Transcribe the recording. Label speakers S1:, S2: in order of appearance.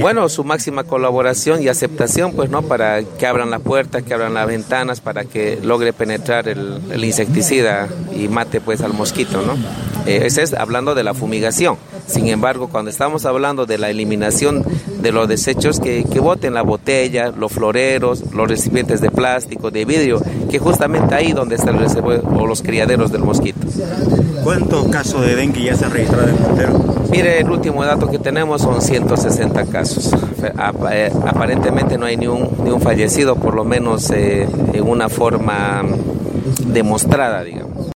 S1: Bueno, su máxima colaboración y aceptación, pues, ¿no? Para que abran las puertas, que abran las ventanas, para que logre penetrar el, insecticida y mate, pues, al mosquito, ¿no? Eh, ese es hablando de la fumigación. Sin embargo, cuando estamos hablando de la eliminación de los desechos, que, que boten la botella, los floreros, los recipientes de plástico, de vidrio, que justamente ahí donde está el reservorio o los criaderos del mosquito.
S2: ¿Cuántos casos de dengue ya se han registrado en Montero?
S1: Mire, el último dato que tenemos son 160 casos. Eh, aparentemente no hay ni un, ni un fallecido, por lo menos eh, en una forma demostrada, digamos.